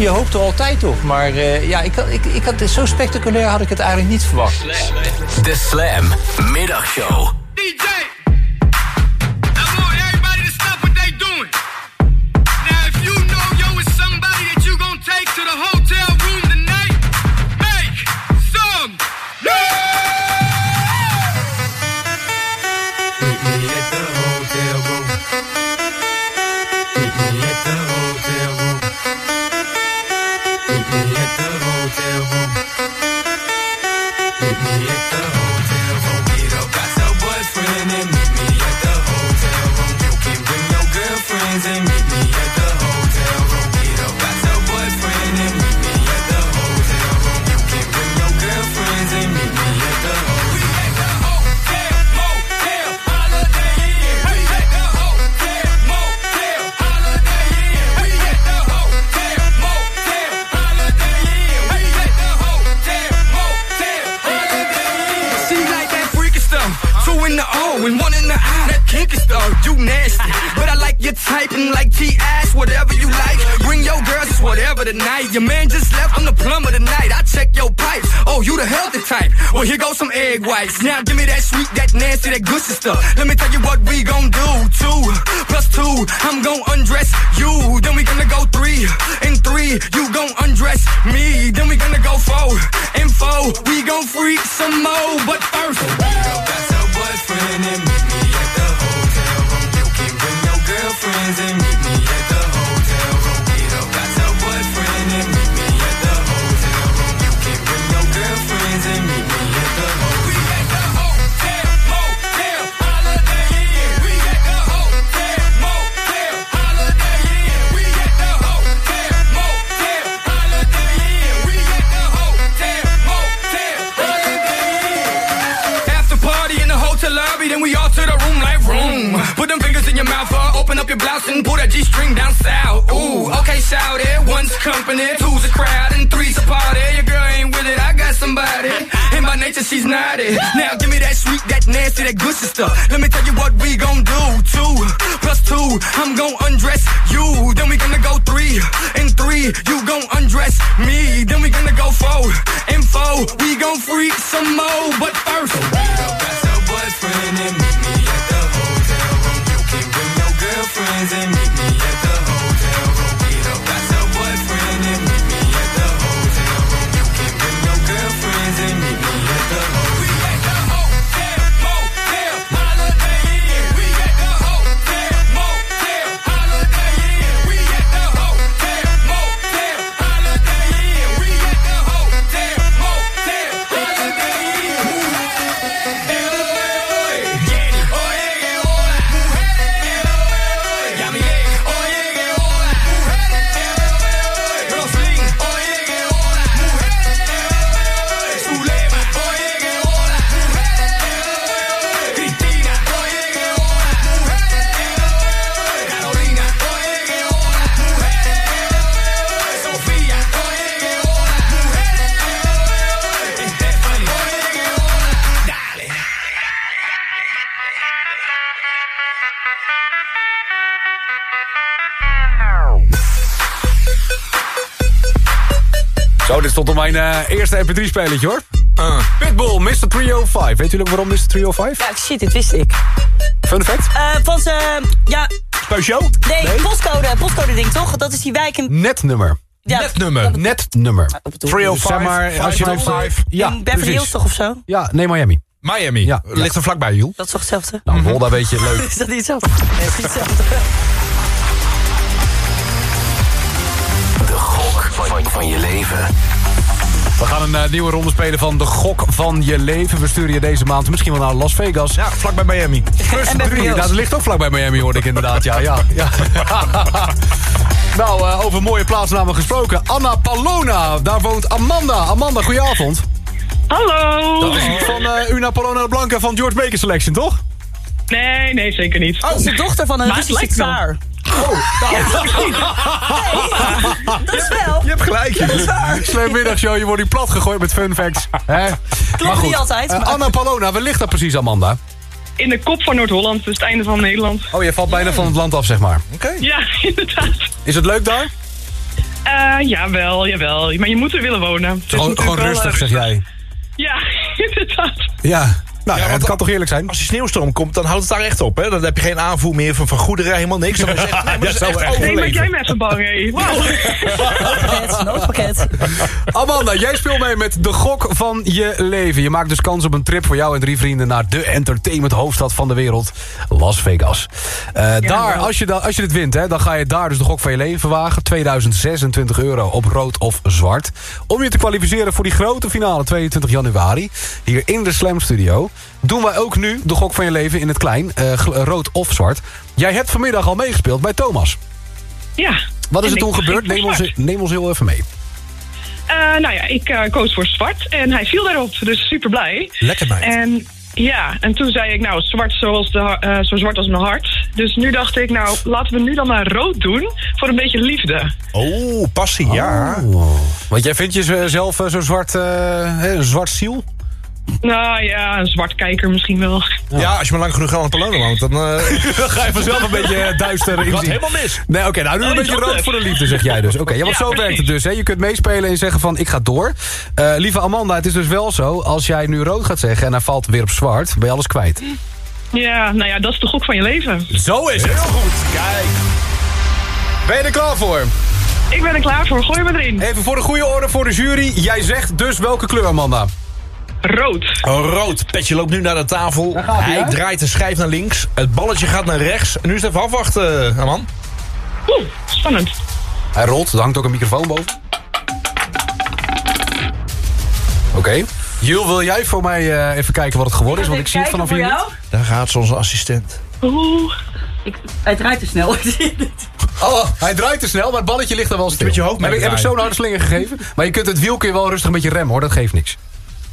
[SPEAKER 30] je hoopt er altijd op. Maar eh, ja, ik ik, ik had, zo spectaculair had ik het eigenlijk niet verwacht.
[SPEAKER 12] De Slam Middagshow.
[SPEAKER 43] Egg whites. Now give me that sweet, that nasty, that good stuff. Let me tell you what we gon' do. Two plus two, I'm gon' undress you. Then we gonna go three and three, you gon' undress me. Then we gonna go four and four, we gon' freak some more. But first,
[SPEAKER 44] That's your boyfriend and me
[SPEAKER 43] them fingers in your mouth, uh, open up your blouse and pull that G-string down south. Ooh, okay, shout it. One's company, two's a crowd, and three's a party. Your girl ain't with it, I got somebody. And by nature, she's naughty. Now give me that sweet, that nasty, that good stuff. Let me tell you what we gon' do. Two plus two, I'm gon' undress you. Then we gonna go three and three, you gon' undress me. Then we gonna go four and four, we gon' freak some more. But first,
[SPEAKER 44] Got your boyfriend and meet me at the girlfriends and meet me
[SPEAKER 14] stond op mijn eh, eerste mp3-spelletje hoor. Pitbull, Mr. 305. Weet jullie ook waarom Mr. 305?
[SPEAKER 38] Ja, shit, dit wist ik.
[SPEAKER 14] Fun fact?
[SPEAKER 38] Eh, van zijn, ja...
[SPEAKER 14] Speciaal?
[SPEAKER 38] Nee, postcode, postcode ding toch? Dat is die wijk in...
[SPEAKER 14] Netnummer.
[SPEAKER 38] Ja,
[SPEAKER 14] Netnummer. Netnummer.
[SPEAKER 45] 305.
[SPEAKER 14] Zeg maar, als je
[SPEAKER 45] vijf.
[SPEAKER 14] Ja,
[SPEAKER 38] in Beverly. Hills toch of zo?
[SPEAKER 14] Ja, nee, Miami.
[SPEAKER 45] Miami.
[SPEAKER 14] Ja.
[SPEAKER 45] Ligt er vlakbij, Joel.
[SPEAKER 38] Dat is toch hetzelfde?
[SPEAKER 14] Nou, Volda weet je, leuk.
[SPEAKER 38] is dat niet hetzelfde? Nee, is niet hetzelfde.
[SPEAKER 12] De gok van, van je leven.
[SPEAKER 14] We gaan een eh, nieuwe ronde spelen van de gok van je leven. We sturen je deze maand misschien wel naar Las Vegas.
[SPEAKER 45] Ja, vlakbij Miami.
[SPEAKER 14] First
[SPEAKER 38] En
[SPEAKER 14] drie. Nou, dat ligt ook vlakbij Miami, hoorde ik inderdaad. Ja, ja, ja. nou, eh, over mooie plaatsnamen gesproken. Anna Palona, daar woont Amanda. Amanda, goedenavond.
[SPEAKER 46] Hallo.
[SPEAKER 14] Dat is van eh, Una Palona Blanca van George Baker Selection, toch?
[SPEAKER 46] Nee, nee, zeker niet.
[SPEAKER 38] Dat is de dochter van een
[SPEAKER 46] Maar het Lijkt wel.
[SPEAKER 38] tsaar. Dat is wel.
[SPEAKER 45] Je hebt gelijk.
[SPEAKER 38] Dat is waar.
[SPEAKER 14] Je wordt hier plat gegooid met fun facts. Hè? Goed,
[SPEAKER 46] niet altijd,
[SPEAKER 14] eh, Anna Palona, waar ligt dat precies, Amanda?
[SPEAKER 46] In de kop van Noord-Holland, dus het einde van Nederland.
[SPEAKER 14] Oh, je valt bijna van het land af, zeg maar.
[SPEAKER 45] Oké.
[SPEAKER 46] Ja, inderdaad.
[SPEAKER 14] Is het leuk daar?
[SPEAKER 46] Eh jawel, jawel. Maar je moet er willen wonen. Het is
[SPEAKER 14] Gewoon, gewoon
[SPEAKER 46] wel,
[SPEAKER 14] rustig,
[SPEAKER 46] eh,
[SPEAKER 14] zeg jij.
[SPEAKER 46] Ja, inderdaad.
[SPEAKER 14] Ja, nou ja,
[SPEAKER 45] want
[SPEAKER 14] het kan toch eerlijk zijn?
[SPEAKER 45] Als die sneeuwstorm komt, dan houdt het daar echt op. Hè? Dan heb je geen aanvoer meer van, van goederen, helemaal niks. Dan is echt, nee, maar dat is
[SPEAKER 14] Ja,
[SPEAKER 45] echt
[SPEAKER 14] zo erg.
[SPEAKER 46] Nee, maak jij me even bang, hé. Wauw.
[SPEAKER 38] Pakket.
[SPEAKER 14] Amanda, jij speelt mee met de gok van je leven. Je maakt dus kans op een trip voor jou en drie vrienden... naar de entertainment hoofdstad van de wereld, Las Vegas. Eh, daar, als je, da- als je dit wint, hè, dan ga je daar dus de gok van je leven wagen. 2026 euro op rood of zwart. Om je te kwalificeren voor die grote finale 22 januari... hier in de Slam Studio... doen wij ook nu de gok van je leven in het klein. eh, rood of zwart. Jij hebt vanmiddag al meegespeeld bij Thomas.
[SPEAKER 46] Ja.
[SPEAKER 14] Wat is er toen gebeurd? Neem ons, neem ons heel even mee.
[SPEAKER 46] Eh, nou ja, ik eh, koos voor zwart en hij viel daarop, dus super blij.
[SPEAKER 45] Lekker meid.
[SPEAKER 46] En ja, en toen zei ik, nou, zwart zoals de, eh, zo zwart als mijn hart. Dus nu dacht ik, nou, laten we nu dan maar rood doen voor een beetje liefde.
[SPEAKER 45] Oh, passie, ja.
[SPEAKER 14] Oh. Want jij vindt jezelf eh, zo zwart, eh, hè, een zwart ziel?
[SPEAKER 46] Nou ja, een zwart kijker misschien wel.
[SPEAKER 45] Ja, als je maar lang genoeg aan het woont, dan... eh,
[SPEAKER 14] Dan ga je vanzelf een beetje eh, duister inzien.
[SPEAKER 45] Gaat helemaal mis.
[SPEAKER 14] Nee, oké, nou nu een beetje rood voor de liefde, zeg jij dus. Oké, ja, want
[SPEAKER 46] Ja,
[SPEAKER 14] zo
[SPEAKER 46] precies.
[SPEAKER 14] werkt het dus. Hè. Je kunt meespelen en zeggen van, ik ga door. Eh, lieve Amanda, het is dus wel zo, als jij nu rood gaat zeggen... en hij valt weer op zwart, ben je alles kwijt.
[SPEAKER 46] Ja, nou ja, dat is de gok van je leven.
[SPEAKER 14] Zo is het. Heel goed, kijk. Ben je er klaar voor?
[SPEAKER 46] Ik ben er klaar voor. Gooi me erin.
[SPEAKER 14] Even voor de goede orde voor de jury. Jij zegt dus welke kleur, Amanda?
[SPEAKER 46] Rood.
[SPEAKER 45] Oh, rood. Petje loopt nu naar de tafel.
[SPEAKER 14] gaat hij,
[SPEAKER 45] draait de schijf naar links. Het balletje gaat naar rechts. En nu is het even afwachten, uh, man.
[SPEAKER 46] Oeh, spannend.
[SPEAKER 14] Hij rolt, er hangt ook een microfoon boven. Oké. Jules, wil jij voor mij eh, even kijken wat het geworden is? Want ik zie het vanaf hier niet.
[SPEAKER 45] Daar gaat ze onze assistent.
[SPEAKER 46] Oeh.
[SPEAKER 38] Ik, hij draait te snel.
[SPEAKER 14] Oh, hij draait te snel, maar het balletje ligt er wel stil.
[SPEAKER 45] met je hoofd
[SPEAKER 14] heb, ik, heb ik harde slinger gegeven? Maar je kunt het wiel kun je wel rustig een beetje remmen, hoor. Dat geeft niks.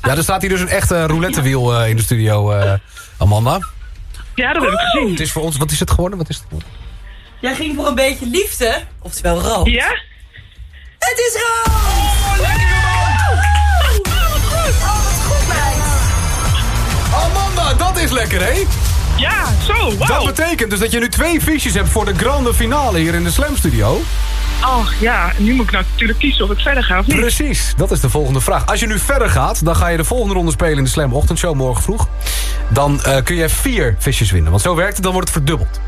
[SPEAKER 14] Ja, er staat hier dus een echte roulettewiel eh, in de studio, eh, Amanda.
[SPEAKER 46] Ja, dat heb ik gezien.
[SPEAKER 14] Het is voor ons... Wat is het geworden? Wat is het geworden?
[SPEAKER 38] Jij ging voor een beetje liefde. Oftewel rood.
[SPEAKER 46] Ja?
[SPEAKER 38] Het is rood! Oh, lekker man! Oh, wat goed, meid.
[SPEAKER 14] Amanda, dat is lekker, hè?
[SPEAKER 46] Ja, zo,
[SPEAKER 14] Dat
[SPEAKER 46] wauw.
[SPEAKER 14] betekent dus dat je nu twee fiches hebt voor de grande finale hier in de Slam Studio.
[SPEAKER 46] Oh, ja, nu moet ik natuurlijk kiezen of ik verder ga of niet.
[SPEAKER 14] Precies, dat is de volgende vraag. Als je nu verder gaat, dan ga je de volgende ronde spelen in de Slam Ochtendshow morgen vroeg. Dan eh, kun je vier visjes winnen, want zo werkt het, dan wordt het verdubbeld.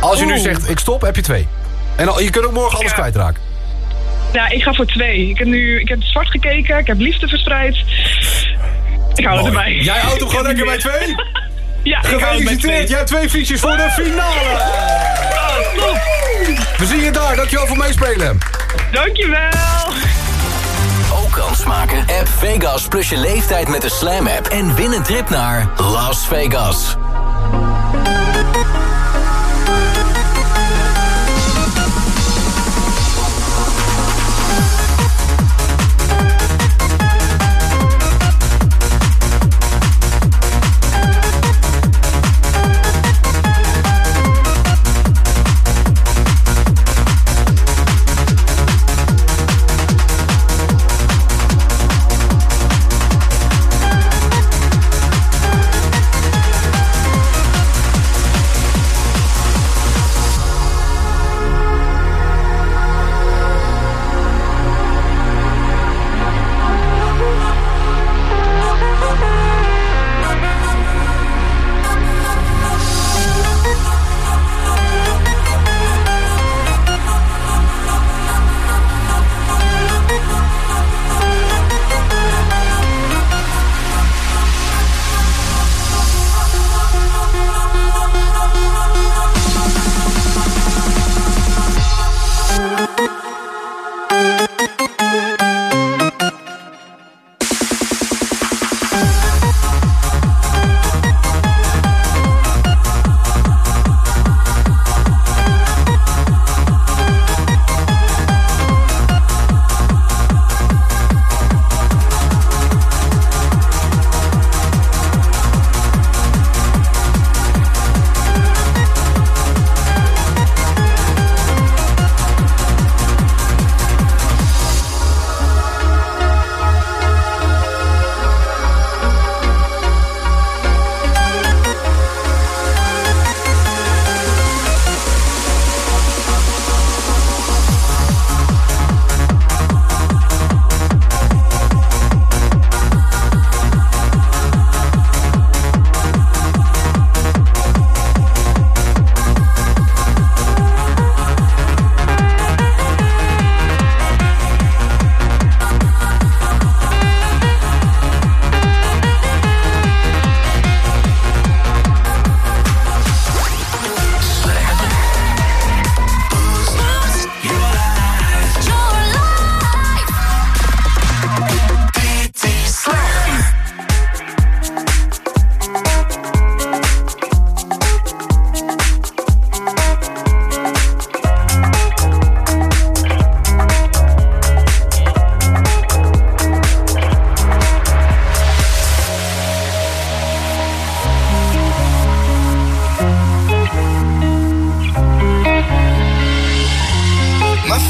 [SPEAKER 14] Als je nu zegt, ik stop, heb je twee. En al- je kunt ook morgen alles
[SPEAKER 46] Ja.
[SPEAKER 14] kwijtraken.
[SPEAKER 46] Ja, ik ga voor twee. Ik heb nu ik heb zwart gekeken, ik heb liefde verspreid. Ik hou het
[SPEAKER 14] Mooi.
[SPEAKER 46] erbij.
[SPEAKER 14] Jij houdt hem gewoon lekker bij twee?
[SPEAKER 46] Ja,
[SPEAKER 14] Gefeliciteerd, jij hebt twee fiches voor de finale.
[SPEAKER 46] Oh, top.
[SPEAKER 14] We zien je daar, dankjewel voor meespelen.
[SPEAKER 46] Dankjewel.
[SPEAKER 12] Ook kans maken? App Vegas plus je leeftijd met de Slam app en win een trip naar Las Vegas.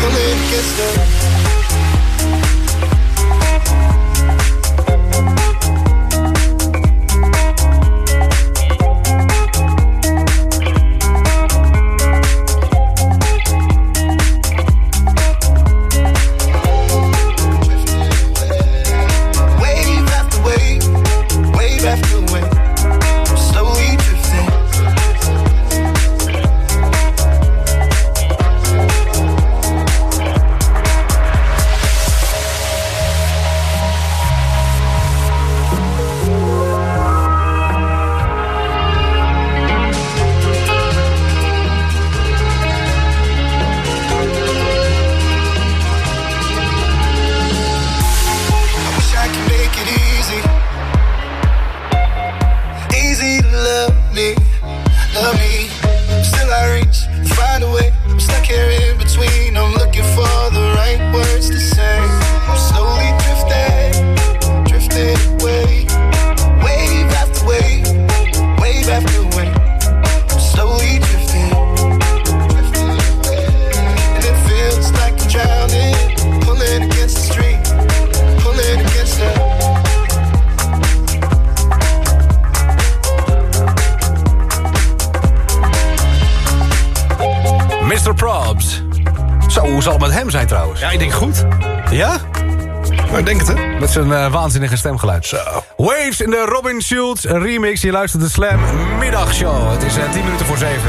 [SPEAKER 47] Come in, kiss the
[SPEAKER 14] waanzinnige stemgeluid. Zo. Waves in de Robin Schulz remix. Je luistert de Slam Middagshow. Het is eh, 10 minuten voor 7.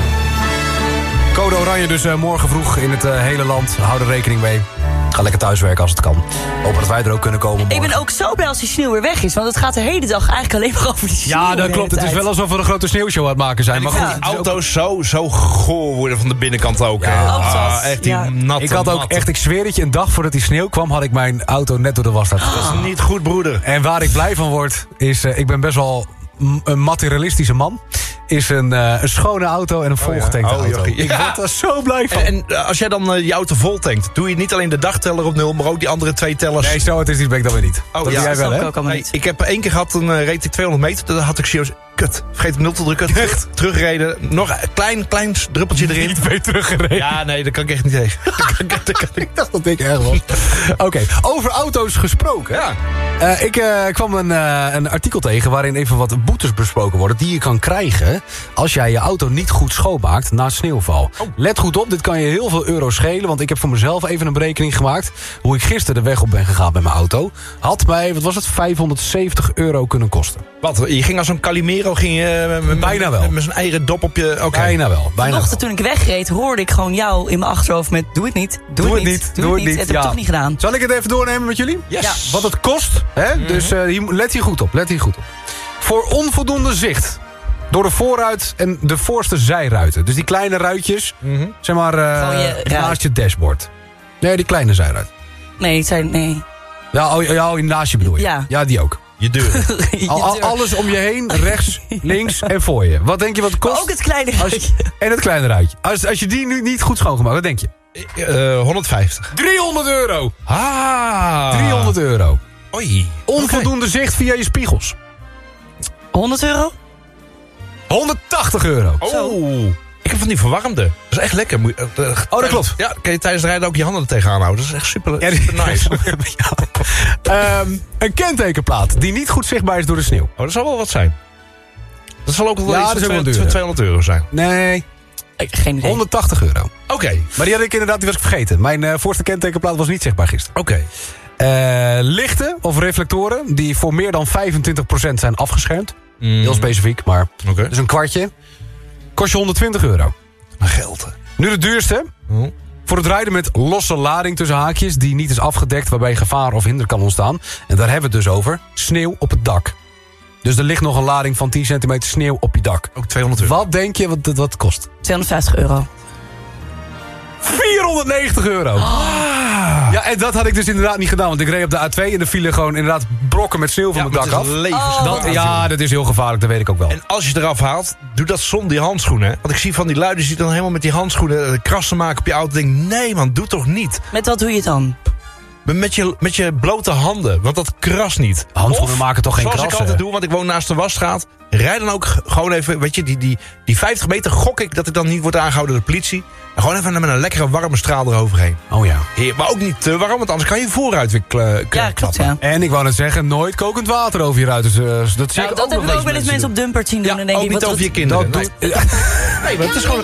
[SPEAKER 14] Code Oranje dus eh, morgen vroeg in het eh, hele land. Hou er rekening mee. Ga lekker thuiswerken als het kan. Hopen dat wij er ook kunnen komen
[SPEAKER 38] Ik ben ook zo blij als die sneeuw weer weg is. Want het gaat de hele dag eigenlijk alleen maar over die sneeuw.
[SPEAKER 14] Ja, dat klopt. Het is wel alsof we een grote sneeuwshow aan het maken zijn. Maar goed,
[SPEAKER 45] auto's zo, zo goor worden van de binnenkant ook. hè. Ah, echt die natte
[SPEAKER 14] ik had ook echt, ik zweer het je, een dag voordat die sneeuw kwam... had ik mijn auto net door de was laten
[SPEAKER 45] Dat is niet goed, broeder.
[SPEAKER 14] En waar ik blij van word, is... eh, ik ben best wel een materialistische man. Is een, eh, een schone auto en een volgetankte
[SPEAKER 45] Oh,
[SPEAKER 14] auto.
[SPEAKER 45] jochie.
[SPEAKER 14] Ik
[SPEAKER 45] Ja.
[SPEAKER 14] word daar zo blij van.
[SPEAKER 45] En, en, eh, als jij dan eh, je auto vol tankt, doe je niet alleen de dagteller op nul, maar ook die andere twee tellers.
[SPEAKER 14] Nee, zo het is niet, ben ik dan weer niet.
[SPEAKER 45] Oh,
[SPEAKER 14] dat
[SPEAKER 45] ja.
[SPEAKER 14] doe jij wel, hè?
[SPEAKER 45] ik ook allemaal Nee, niet. ik heb één keer gehad, dan eh, reed ik 200 meter. Dan had ik serieus, kut, vergeet op nul te drukken. Terug, teruggereden, nog een klein, klein druppeltje erin.
[SPEAKER 14] Niet mee teruggereden.
[SPEAKER 45] Ja, nee, dat kan ik echt niet tegen.
[SPEAKER 14] ik dacht dat ik erg was. Oké, over auto's gesproken.
[SPEAKER 45] Ja.
[SPEAKER 14] Eh, ik eh, kwam een, eh, een artikel tegen waarin even wat boetes besproken worden... die je kan krijgen als jij je auto niet goed schoonmaakt na sneeuwval. Let goed op, dit kan je heel veel euro schelen... want ik heb voor mezelf even een berekening gemaakt... hoe ik gisteren de weg op ben gegaan met mijn auto. Had mij, wat was het, 570 euro kunnen kosten.
[SPEAKER 45] Wat, je ging als een Calimero, ging je eh, met-
[SPEAKER 14] Bijna wel.
[SPEAKER 45] Met, met zo'n eigen dop op je... Oké.
[SPEAKER 14] Bijna wel, bijna wel.
[SPEAKER 38] Vanochtend toen ik wegreed, hoorde ik gewoon jou in mijn achterhoofd met... Doe het niet, doe, het niet, doe, het niet. Het heb ik toch niet gedaan.
[SPEAKER 14] Zal ik het even doornemen met jullie?
[SPEAKER 38] Yes. Ja.
[SPEAKER 14] Wat het kost, hè? Dus eh, let hier goed op, let hier goed op. Voor onvoldoende zicht. Door de voorruit en de voorste zijruiten. Dus die kleine ruitjes, zeg maar, eh,
[SPEAKER 38] je
[SPEAKER 14] naast je dashboard. Nee, die kleine zijruit.
[SPEAKER 38] Nee, zijn, nee.
[SPEAKER 14] Ja, oh, ja, oh, naast je bedoel je.
[SPEAKER 38] Ja.
[SPEAKER 14] Ja, die ook.
[SPEAKER 45] Je deur.
[SPEAKER 38] Je
[SPEAKER 14] Al, al-
[SPEAKER 38] deur.
[SPEAKER 14] alles om je heen, rechts, links en voor je. Wat denk je wat het kost?
[SPEAKER 38] Maar ook het kleine ruitje.
[SPEAKER 14] je- en het kleine ruitje. Als, als je die nu niet goed schoongemaakt, wat denk je?
[SPEAKER 45] Eh 150.
[SPEAKER 14] 300 euro.
[SPEAKER 45] Ah.
[SPEAKER 14] 300 euro.
[SPEAKER 45] Oei.
[SPEAKER 14] Onvoldoende zicht via je spiegels.
[SPEAKER 38] 100 euro?
[SPEAKER 14] 180 euro.
[SPEAKER 45] Oh. Ik heb van die verwarmde. Dat is
[SPEAKER 30] is echt lekker. Moet je- eh,
[SPEAKER 14] Oh, dat klopt.
[SPEAKER 30] Ja, kan je tijdens het rijden ook je handen er tegenaan houden. Dat is echt super,
[SPEAKER 14] Ja, die-
[SPEAKER 30] super nice.
[SPEAKER 14] Ehm, een kentekenplaat die niet goed zichtbaar is door de sneeuw.
[SPEAKER 30] Oh, dat zal wel wat zijn. Dat zal ook wel
[SPEAKER 14] Ja,
[SPEAKER 30] iets
[SPEAKER 14] dat is
[SPEAKER 30] van
[SPEAKER 14] ook wel
[SPEAKER 30] 200
[SPEAKER 14] duur,
[SPEAKER 30] 200 euro zijn.
[SPEAKER 14] Nee.
[SPEAKER 38] Geen idee.
[SPEAKER 14] 180 euro.
[SPEAKER 30] Oké.
[SPEAKER 14] Maar die had ik inderdaad, die was ik vergeten. Mijn eh, voorste kentekenplaat was niet zichtbaar gisteren.
[SPEAKER 30] Oké.
[SPEAKER 14] Eh, lichten of reflectoren die voor meer dan 25% zijn afgeschermd. Heel specifiek, maar
[SPEAKER 30] Oké.
[SPEAKER 14] dus een kwartje. Kost je 120 euro.
[SPEAKER 30] Geld. hè.
[SPEAKER 14] Nu de duurste. Voor het rijden met losse lading tussen haakjes... die niet is afgedekt waarbij gevaar of hinder kan ontstaan. En daar hebben we het dus over. Sneeuw op het dak. Dus er ligt nog een lading van 10 centimeter sneeuw op je dak.
[SPEAKER 30] Ook 200 euro.
[SPEAKER 14] Wat denk je wat dat wat kost?
[SPEAKER 38] 250 euro.
[SPEAKER 14] 490 euro. Ja, en dat had ik dus inderdaad niet gedaan. Want ik reed op de A2 en er vielen gewoon inderdaad brokken met sneeuw van
[SPEAKER 30] Ja,
[SPEAKER 14] mijn dak af.
[SPEAKER 30] is levensgevaarlijk.
[SPEAKER 14] Dat, ja, dat is heel gevaarlijk, dat weet ik ook wel.
[SPEAKER 30] En als je het eraf haalt, doe dat zonder die handschoenen. Want ik zie van die luiders die dan helemaal met die handschoenen eh, krassen maken op je auto. Ik denk, nee man, doe toch niet.
[SPEAKER 38] Met wat doe je het dan?
[SPEAKER 30] Met je, met je blote handen, want dat krast niet.
[SPEAKER 14] Handschoenen
[SPEAKER 30] Of,
[SPEAKER 14] maken toch geen
[SPEAKER 30] zoals
[SPEAKER 14] krassen?
[SPEAKER 30] ik altijd doe, want ik woon naast de wasstraat. Rijd dan ook gewoon even, weet je, die, die, die 50 meter gok ik dat ik dan niet word aangehouden door de politie. En gewoon even met een lekkere warme straal eroverheen.
[SPEAKER 14] Oh ja.
[SPEAKER 30] Heer, maar ook niet te warm, want anders kan je vooruit weer kla-
[SPEAKER 38] Ja, klopt ja.
[SPEAKER 14] En ik wou net zeggen, nooit kokend water over je ruiten. Dus, eh, dat zie
[SPEAKER 38] Ja,
[SPEAKER 14] ik
[SPEAKER 38] dat
[SPEAKER 14] ook
[SPEAKER 38] hebben we ook wel eens mensen op Dumpert zien doen. en denk
[SPEAKER 30] ook
[SPEAKER 38] ik,
[SPEAKER 30] niet
[SPEAKER 38] wat
[SPEAKER 30] over je kinderen.
[SPEAKER 14] Dat
[SPEAKER 30] nee. nee, maar het is gewoon...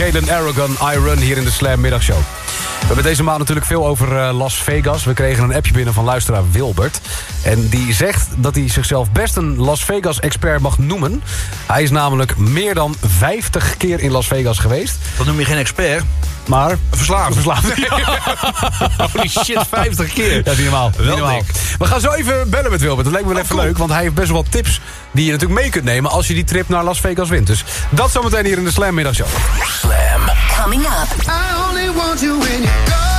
[SPEAKER 14] En Kaden Aragon, I Run hier in de Slam Middagshow. We hebben deze maand natuurlijk veel over eh, Las Vegas. We kregen een appje binnen van luisteraar Wilbert. En die zegt dat hij zichzelf best een Las Vegas-expert mag noemen. Hij is namelijk meer dan 50 keer in Las Vegas geweest.
[SPEAKER 30] Dat noem je geen expert.
[SPEAKER 14] Maar...
[SPEAKER 30] Verslaafd.
[SPEAKER 14] Verslaafd.
[SPEAKER 30] Holy shit, 50 keer.
[SPEAKER 14] Dat is niet normaal.
[SPEAKER 30] Wel
[SPEAKER 14] Niet normaal.
[SPEAKER 30] dik.
[SPEAKER 14] We gaan zo even bellen met Wilbert. Dat lijkt me wel even leuk, want hij heeft best wel wat tips... die je natuurlijk mee kunt nemen als je die trip naar Las Vegas wint. Dus dat zometeen hier in de Slam Middagshow.
[SPEAKER 12] Slam.
[SPEAKER 15] Coming up.
[SPEAKER 48] I only want you when you go.